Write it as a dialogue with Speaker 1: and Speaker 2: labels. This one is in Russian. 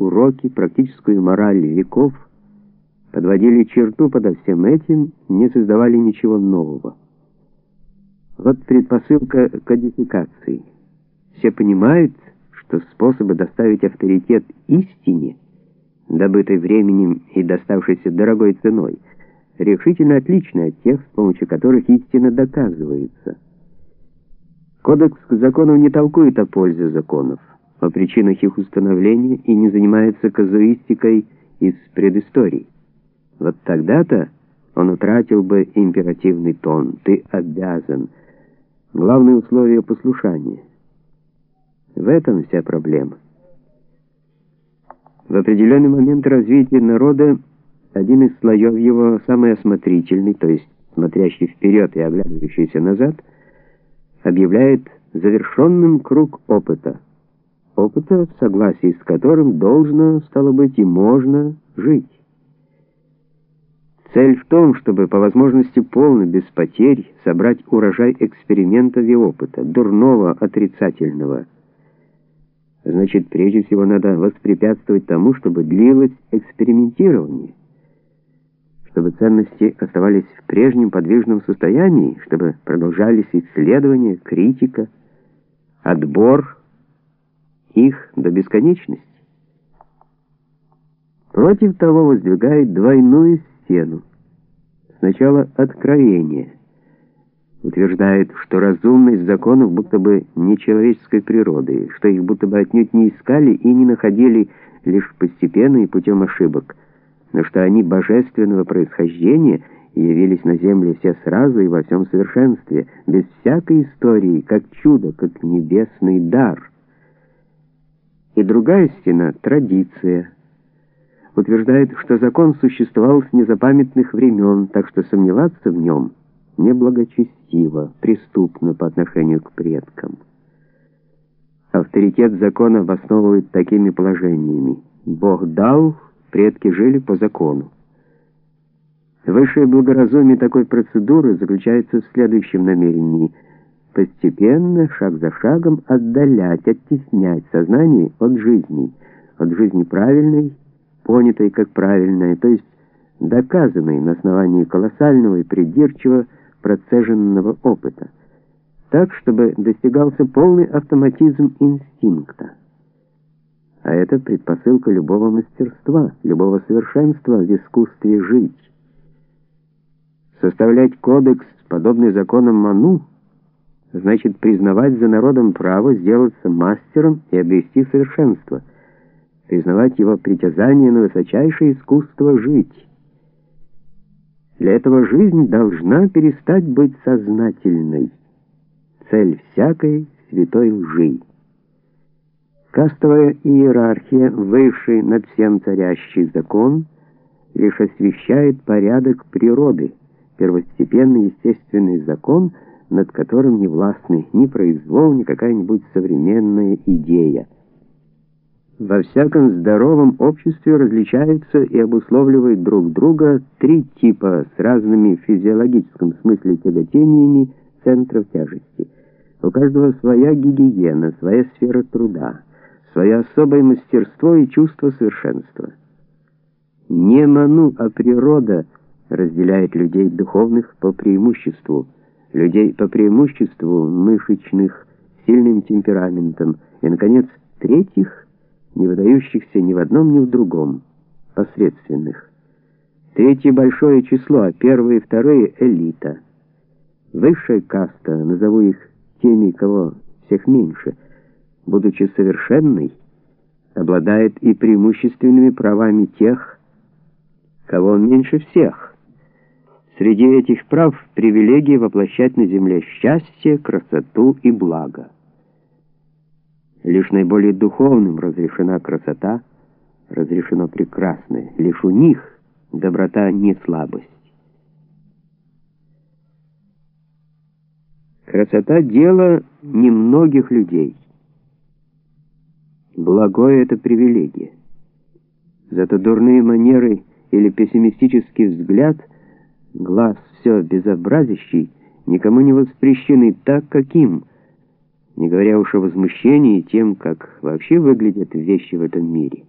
Speaker 1: уроки, практическую мораль веков, подводили черту подо всем этим, не создавали ничего нового. Вот предпосылка кодификации. Все понимают, что способы доставить авторитет истине, добытой временем и доставшейся дорогой ценой, решительно отличны от тех, с помощью которых истина доказывается. Кодекс законов не толкует о пользе законов, о причинах их установления и не занимается казуистикой из предыстории. Вот тогда-то он утратил бы императивный тон «ты обязан», Главное условие послушания. В этом вся проблема. В определенный момент развития народа один из слоев его, самый осмотрительный, то есть смотрящий вперед и оглядывающийся назад, объявляет завершенным круг опыта. Опыта, в согласии с которым должно, стало быть, и можно жить. Цель в том, чтобы по возможности полно, без потерь, собрать урожай экспериментов и опыта, дурного, отрицательного. Значит, прежде всего надо воспрепятствовать тому, чтобы длилось экспериментирование, чтобы ценности оставались в прежнем подвижном состоянии, чтобы продолжались исследования, критика, отбор их до бесконечности. Против того воздвигает двойную стену. Сначала откровение. Утверждает, что разумность законов будто бы не человеческой природы, что их будто бы отнюдь не искали и не находили лишь постепенно и путем ошибок, но что они божественного происхождения явились на земле все сразу и во всем совершенстве, без всякой истории, как чудо, как небесный дар. И другая стена — традиция — утверждает, что закон существовал с незапамятных времен, так что сомневаться в нем неблагочестиво, преступно по отношению к предкам. Авторитет закона обосновывает такими положениями. Бог дал, предки жили по закону. Высшее благоразумие такой процедуры заключается в следующем намерении – постепенно, шаг за шагом, отдалять, оттеснять сознание от жизни, от жизни правильной, понятой как правильное, то есть доказанной на основании колоссального и придирчиво процеженного опыта, так, чтобы достигался полный автоматизм инстинкта. А это предпосылка любого мастерства, любого совершенства в искусстве жить. Составлять кодекс, подобный законам Ману, значит признавать за народом право сделаться мастером и обрести совершенство – признавать его притязание на высочайшее искусство жить. Для этого жизнь должна перестать быть сознательной. Цель всякой святой лжи. Кастовая иерархия, высший над всем царящий закон, лишь освещает порядок природы, первостепенный естественный закон, над которым не властны ни произвол, ни какая-нибудь современная идея. Во всяком здоровом обществе различаются и обусловливают друг друга три типа с разными в физиологическом смысле тяготениями центров тяжести. У каждого своя гигиена, своя сфера труда, свое особое мастерство и чувство совершенства. Не ману, а природа разделяет людей духовных по преимуществу, людей по преимуществу мышечных, сильным темпераментом, и, наконец, третьих — не выдающихся ни в одном, ни в другом, посредственных. Третье большое число, а первые и вторые — элита. Высшая каста, назову их теми, кого всех меньше, будучи совершенной, обладает и преимущественными правами тех, кого меньше всех. Среди этих прав привилегия воплощать на земле счастье, красоту и благо. Лишь наиболее духовным разрешена красота, разрешено прекрасное. Лишь у них доброта не слабость. Красота — дело немногих людей. Благое — это привилегия. Зато дурные манеры или пессимистический взгляд, глаз все безобразящий, никому не воспрещены так, каким — не говоря уж о возмущении тем, как вообще выглядят вещи в этом мире.